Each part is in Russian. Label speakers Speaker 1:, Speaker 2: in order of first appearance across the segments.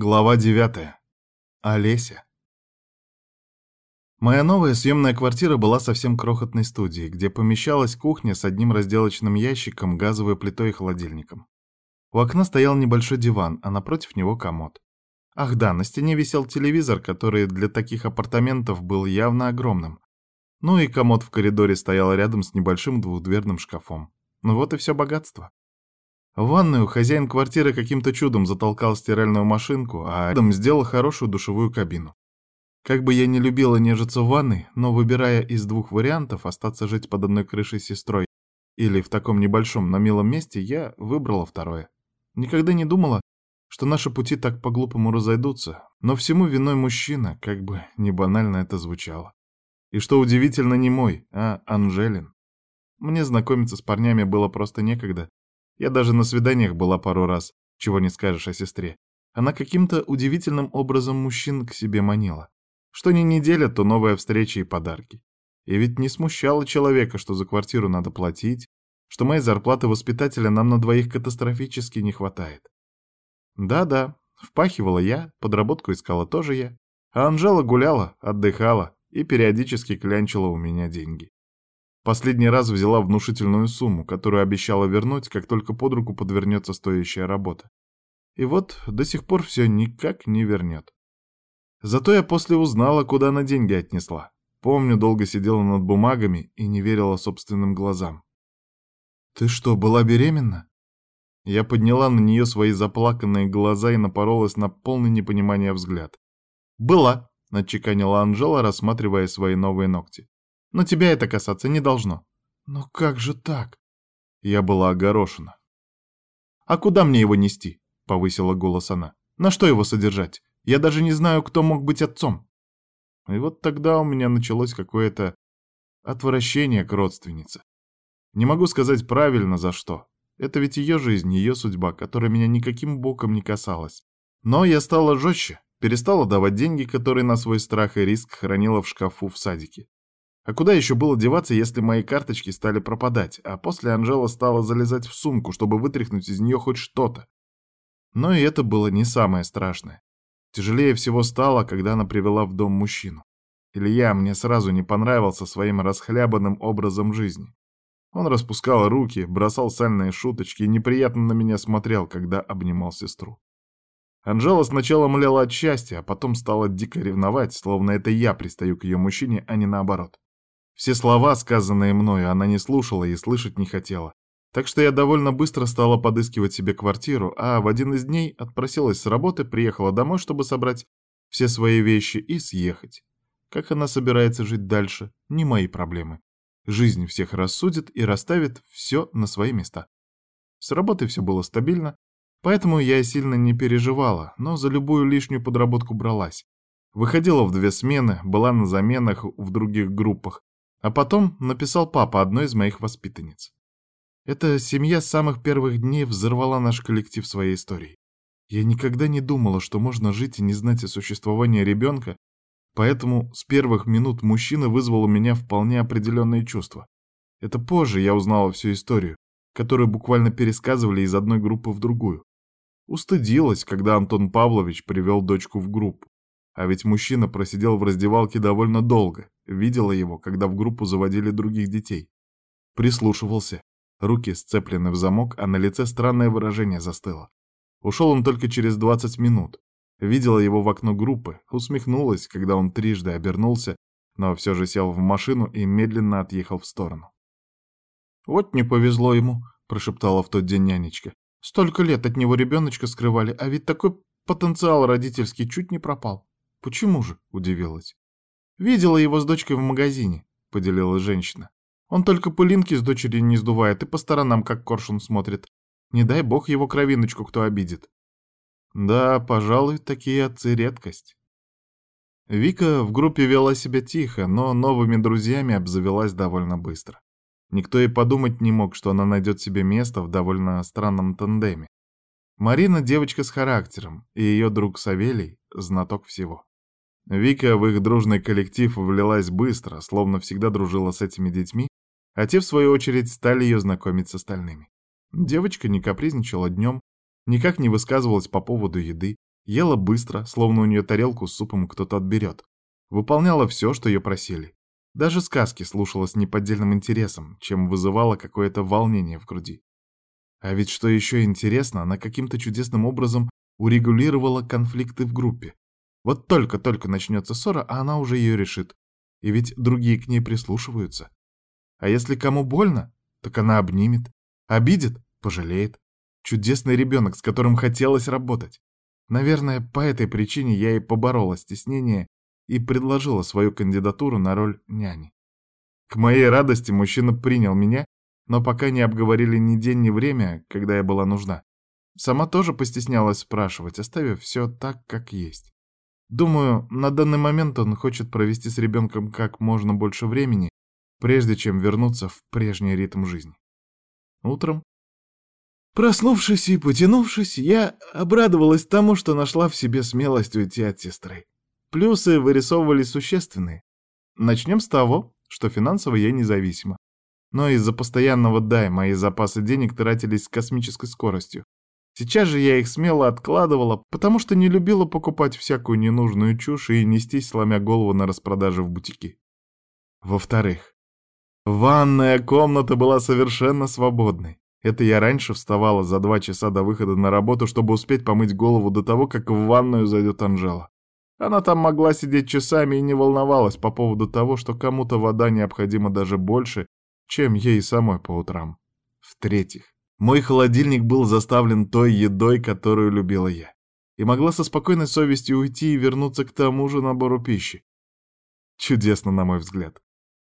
Speaker 1: Глава 9. Олеся. Моя новая съемная квартира была совсем крохотной студией, где помещалась кухня с одним разделочным ящиком, газовой плитой и холодильником. У окна стоял небольшой диван, а напротив него комод. Ах да, на стене висел телевизор, который для таких апартаментов был явно огромным. Ну и комод в коридоре стоял рядом с небольшим двухдверным шкафом. Ну вот и все богатство. В ванную хозяин квартиры каким-то чудом затолкал стиральную машинку, а рядом сделал хорошую душевую кабину. Как бы я не любила нежиться в ванной, но выбирая из двух вариантов остаться жить под одной крышей с сестрой или в таком небольшом, но милом месте, я выбрала второе. Никогда не думала, что наши пути так по-глупому разойдутся, но всему виной мужчина, как бы не банально это звучало. И что удивительно, не мой, а Анжелин. Мне знакомиться с парнями было просто некогда, я даже на свиданиях была пару раз, чего не скажешь о сестре. Она каким-то удивительным образом мужчин к себе манила. Что ни неделя, то новая встреча и подарки. И ведь не смущало человека, что за квартиру надо платить, что моей зарплаты воспитателя нам на двоих катастрофически не хватает. Да-да, впахивала я, подработку искала тоже я, а Анжела гуляла, отдыхала и периодически клянчила у меня деньги. Последний раз взяла внушительную сумму, которую обещала вернуть, как только под руку подвернется стоящая работа. И вот до сих пор все никак не вернет. Зато я после узнала, куда она деньги отнесла. Помню, долго сидела над бумагами и не верила собственным глазам. «Ты что, была беременна?» Я подняла на нее свои заплаканные глаза и напоролась на полный непонимание взгляд. «Была», — отчеканила Анжела, рассматривая свои новые ногти но тебя это касаться не должно». «Но как же так?» Я была огорошена. «А куда мне его нести?» — повысила голос она. «На что его содержать? Я даже не знаю, кто мог быть отцом». И вот тогда у меня началось какое-то отвращение к родственнице. Не могу сказать правильно за что. Это ведь ее жизнь, ее судьба, которая меня никаким боком не касалась. Но я стала жестче, перестала давать деньги, которые на свой страх и риск хранила в шкафу в садике. А куда еще было деваться, если мои карточки стали пропадать, а после Анжела стала залезать в сумку, чтобы вытряхнуть из нее хоть что-то? Но и это было не самое страшное. Тяжелее всего стало, когда она привела в дом мужчину. Илья мне сразу не понравился своим расхлябанным образом жизни. Он распускал руки, бросал сальные шуточки и неприятно на меня смотрел, когда обнимал сестру. Анжела сначала мляла от счастья, а потом стала дико ревновать, словно это я пристаю к ее мужчине, а не наоборот. Все слова, сказанные мною, она не слушала и слышать не хотела. Так что я довольно быстро стала подыскивать себе квартиру, а в один из дней отпросилась с работы, приехала домой, чтобы собрать все свои вещи и съехать. Как она собирается жить дальше, не мои проблемы. Жизнь всех рассудит и расставит все на свои места. С работой все было стабильно, поэтому я сильно не переживала, но за любую лишнюю подработку бралась. Выходила в две смены, была на заменах в других группах, а потом написал папа одной из моих воспитанниц. Эта семья с самых первых дней взорвала наш коллектив своей историей. Я никогда не думала, что можно жить и не знать о существовании ребенка, поэтому с первых минут мужчина вызвал у меня вполне определенные чувства. Это позже я узнала всю историю, которую буквально пересказывали из одной группы в другую. Устыдилась, когда Антон Павлович привел дочку в группу. А ведь мужчина просидел в раздевалке довольно долго, видела его, когда в группу заводили других детей. Прислушивался. Руки сцеплены в замок, а на лице странное выражение застыло. Ушел он только через 20 минут. Видела его в окно группы, усмехнулась, когда он трижды обернулся, но все же сел в машину и медленно отъехал в сторону. «Вот не повезло ему», — прошептала в тот день нянечка. «Столько лет от него ребеночка скрывали, а ведь такой потенциал родительский чуть не пропал». «Почему же?» — удивилась. «Видела его с дочкой в магазине», — поделилась женщина. «Он только пылинки с дочерью не сдувает и по сторонам, как коршун смотрит. Не дай бог его кровиночку кто обидит». Да, пожалуй, такие отцы редкость. Вика в группе вела себя тихо, но новыми друзьями обзавелась довольно быстро. Никто и подумать не мог, что она найдет себе место в довольно странном тандеме. Марина девочка с характером, и ее друг Савелий — знаток всего. Вика в их дружный коллектив влилась быстро, словно всегда дружила с этими детьми, а те, в свою очередь, стали ее знакомить с остальными. Девочка не капризничала днем, никак не высказывалась по поводу еды, Ела быстро, словно у нее тарелку с супом кто-то отберет. Выполняла все, что ее просили. Даже сказки слушала с неподдельным интересом, чем вызывала какое-то волнение в груди. А ведь что еще интересно, она каким-то чудесным образом урегулировала конфликты в группе. Вот только-только начнется ссора, а она уже ее решит. И ведь другие к ней прислушиваются. А если кому больно, так она обнимет. Обидит — пожалеет. Чудесный ребенок, с которым хотелось работать. Наверное, по этой причине я и поборола стеснение и предложила свою кандидатуру на роль няни. К моей радости мужчина принял меня, но пока не обговорили ни день, ни время, когда я была нужна. Сама тоже постеснялась спрашивать, оставив все так, как есть. Думаю, на данный момент он хочет провести с ребенком как можно больше времени, прежде чем вернуться в прежний ритм жизни. Утром, проснувшись и потянувшись, я обрадовалась тому, что нашла в себе смелость уйти от сестры. Плюсы вырисовывались существенные. Начнем с того, что финансово я независима. Но из-за постоянного «дай» мои запасы денег тратились с космической скоростью. Сейчас же я их смело откладывала, потому что не любила покупать всякую ненужную чушь и нестись, сломя голову на распродаже в бутики. Во-вторых, ванная комната была совершенно свободной. Это я раньше вставала за два часа до выхода на работу, чтобы успеть помыть голову до того, как в ванную зайдет Анжела. Она там могла сидеть часами и не волновалась по поводу того, что кому-то вода необходима даже больше, чем ей самой по утрам. В-третьих, мой холодильник был заставлен той едой, которую любила я, и могла со спокойной совестью уйти и вернуться к тому же набору пищи. Чудесно, на мой взгляд.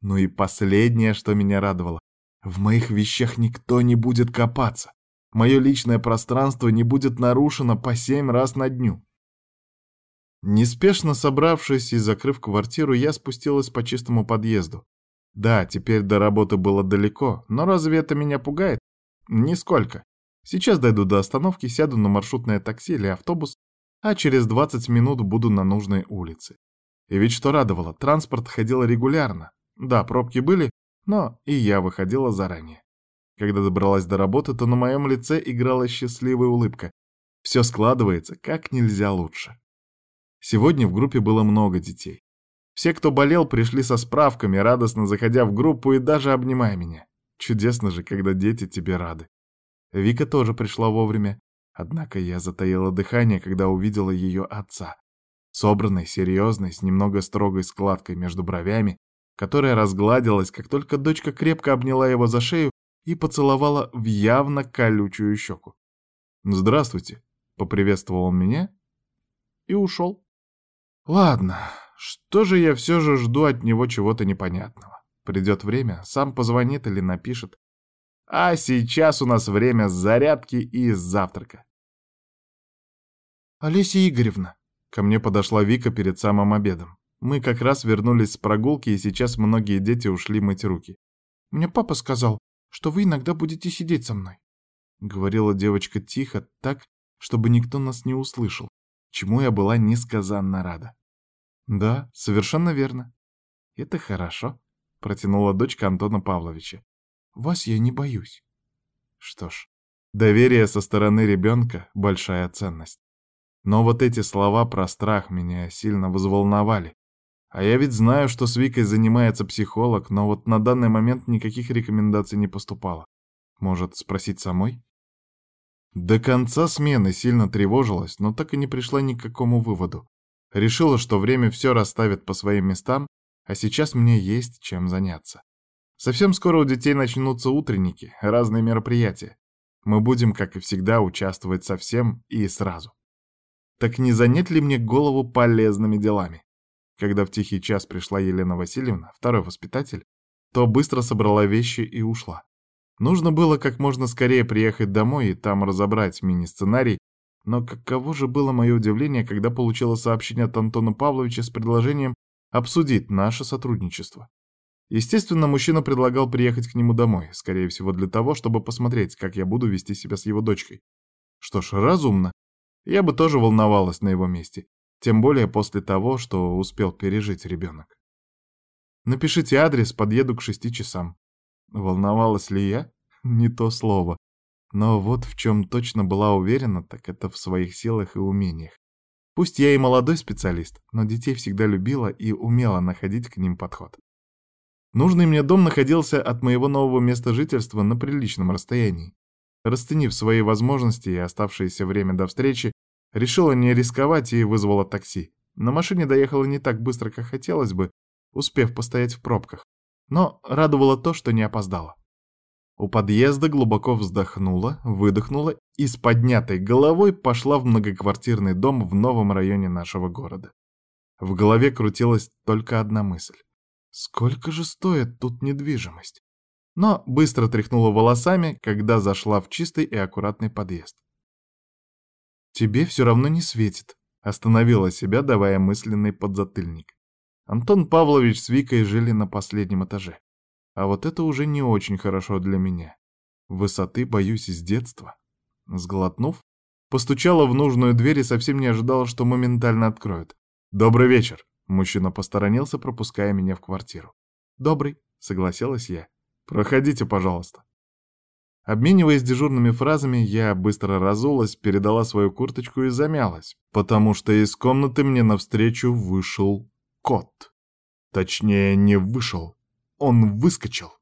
Speaker 1: Ну и последнее, что меня радовало. В моих вещах никто не будет копаться. Мое личное пространство не будет нарушено по семь раз на дню. Неспешно собравшись и закрыв квартиру, я спустилась по чистому подъезду. Да, теперь до работы было далеко, но разве это меня пугает? Нисколько. Сейчас дойду до остановки, сяду на маршрутное такси или автобус, а через 20 минут буду на нужной улице. И ведь что радовало, транспорт ходил регулярно. Да, пробки были, но и я выходила заранее. Когда добралась до работы, то на моем лице играла счастливая улыбка. Все складывается как нельзя лучше. Сегодня в группе было много детей. Все, кто болел, пришли со справками, радостно заходя в группу и даже обнимая меня. Чудесно же, когда дети тебе рады. Вика тоже пришла вовремя, однако я затаила дыхание, когда увидела ее отца. Собранный, серьезный, с немного строгой складкой между бровями, которая разгладилась, как только дочка крепко обняла его за шею и поцеловала в явно колючую щеку. «Здравствуйте», — поприветствовал он меня и ушел. Ладно, что же я все же жду от него чего-то непонятного. Придет время, сам позвонит или напишет. А сейчас у нас время зарядки и завтрака. Олеся Игоревна. Ко мне подошла Вика перед самым обедом. Мы как раз вернулись с прогулки, и сейчас многие дети ушли мыть руки. Мне папа сказал, что вы иногда будете сидеть со мной. Говорила девочка тихо, так, чтобы никто нас не услышал, чему я была несказанно рада. «Да, совершенно верно». «Это хорошо», — протянула дочка Антона Павловича. «Вас я не боюсь». Что ж, доверие со стороны ребенка — большая ценность. Но вот эти слова про страх меня сильно взволновали. А я ведь знаю, что с Викой занимается психолог, но вот на данный момент никаких рекомендаций не поступало. Может, спросить самой? До конца смены сильно тревожилась, но так и не пришла ни к какому выводу. Решила, что время все расставит по своим местам, а сейчас мне есть чем заняться. Совсем скоро у детей начнутся утренники, разные мероприятия. Мы будем, как и всегда, участвовать совсем и сразу. Так не занять ли мне голову полезными делами? Когда в тихий час пришла Елена Васильевна, второй воспитатель, то быстро собрала вещи и ушла. Нужно было как можно скорее приехать домой и там разобрать мини-сценарий, но каково же было мое удивление, когда получила сообщение от Антона Павловича с предложением обсудить наше сотрудничество. Естественно, мужчина предлагал приехать к нему домой, скорее всего для того, чтобы посмотреть, как я буду вести себя с его дочкой. Что ж, разумно. Я бы тоже волновалась на его месте, тем более после того, что успел пережить ребенок. Напишите адрес, подъеду к шести часам. Волновалась ли я? Не то слово. Но вот в чем точно была уверена, так это в своих силах и умениях. Пусть я и молодой специалист, но детей всегда любила и умела находить к ним подход. Нужный мне дом находился от моего нового места жительства на приличном расстоянии. Расценив свои возможности и оставшееся время до встречи, решила не рисковать и вызвала такси. На машине доехала не так быстро, как хотелось бы, успев постоять в пробках. Но радовало то, что не опоздала. У подъезда глубоко вздохнула, выдохнула и с поднятой головой пошла в многоквартирный дом в новом районе нашего города. В голове крутилась только одна мысль. Сколько же стоит тут недвижимость? Но быстро тряхнула волосами, когда зашла в чистый и аккуратный подъезд. «Тебе все равно не светит», — остановила себя, давая мысленный подзатыльник. Антон Павлович с Викой жили на последнем этаже. А вот это уже не очень хорошо для меня. Высоты боюсь с детства. Сглотнув, постучала в нужную дверь и совсем не ожидала, что моментально откроют. «Добрый вечер!» Мужчина посторонился, пропуская меня в квартиру. «Добрый», — согласилась я. «Проходите, пожалуйста». Обмениваясь дежурными фразами, я быстро разулась, передала свою курточку и замялась, потому что из комнаты мне навстречу вышел кот. Точнее, не вышел, он выскочил.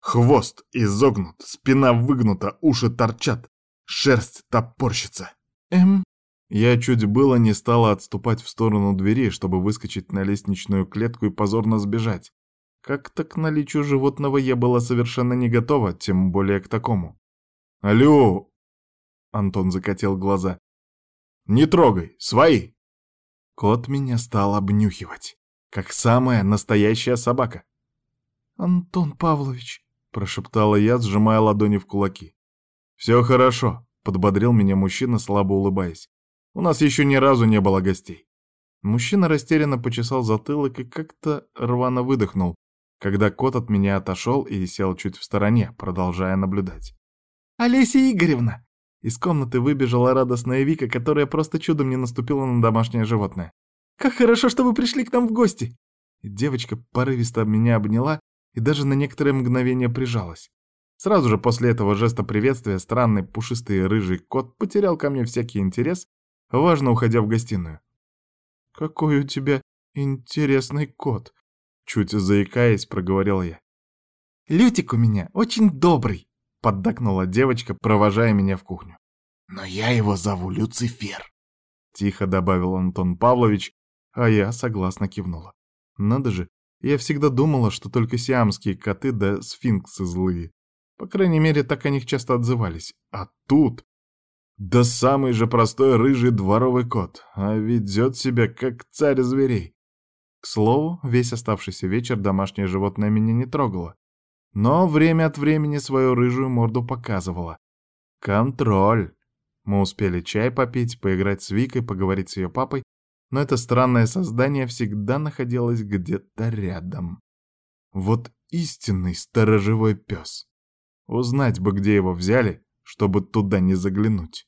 Speaker 1: Хвост изогнут, спина выгнута, уши торчат, шерсть топорщится. Эм... Я чуть было не стала отступать в сторону двери, чтобы выскочить на лестничную клетку и позорно сбежать. Как-то к наличию животного я была совершенно не готова, тем более к такому. «Алло!» — Антон закатил глаза. «Не трогай, свои!» Кот меня стал обнюхивать, как самая настоящая собака. «Антон Павлович», — прошептала я, сжимая ладони в кулаки. «Все хорошо», — подбодрил меня мужчина, слабо улыбаясь. «У нас еще ни разу не было гостей». Мужчина растерянно почесал затылок и как-то рвано выдохнул, когда кот от меня отошел и сел чуть в стороне, продолжая наблюдать. «Олеся Игоревна!» Из комнаты выбежала радостная Вика, которая просто чудом не наступила на домашнее животное. «Как хорошо, что вы пришли к нам в гости!» Девочка порывисто меня обняла и даже на некоторое мгновение прижалась. Сразу же после этого жеста приветствия странный пушистый рыжий кот потерял ко мне всякий интерес, важно уходя в гостиную. «Какой у тебя интересный кот!» Чуть заикаясь, проговорил я. «Лютик у меня очень добрый!» — поддакнула девочка, провожая меня в кухню. «Но я его зову Люцифер!» — тихо добавил Антон Павлович, а я согласно кивнула. Надо же, я всегда думала, что только сиамские коты да сфинксы злые. По крайней мере, так о них часто отзывались. А тут... Да самый же простой рыжий дворовый кот, а ведет себя как царь зверей. К слову, весь оставшийся вечер домашнее животное меня не трогало. Но время от времени свою рыжую морду показывала. Контроль. Мы успели чай попить, поиграть с Викой, поговорить с ее папой, но это странное создание всегда находилось где-то рядом. Вот истинный сторожевой пес. Узнать бы, где его взяли, чтобы туда не заглянуть.